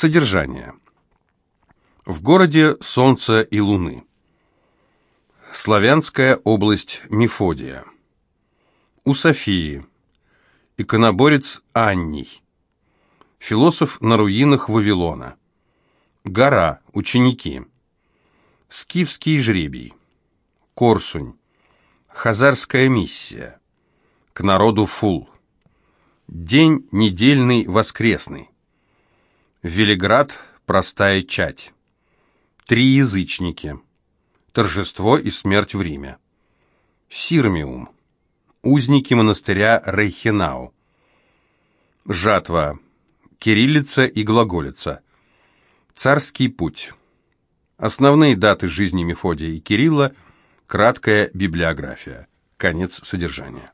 Содержание. В городе Солнца и Луны. Славянская область Мефодия. У Софии. Иконоборец Анний. Философ на руинах Вавилона. Гора. Ученики. Скифский жребий. Корсунь. Хазарская миссия. К народу фул. День недельный воскресный. Велиград. Простая чать. Три язычники. Торжество и смерть в Риме. Сирмиум. Узники монастыря Рейхенау. Жатва. Кириллица и глаголица. Царский путь. Основные даты жизни Мефодия и Кирилла. Краткая библиография. Конец содержания.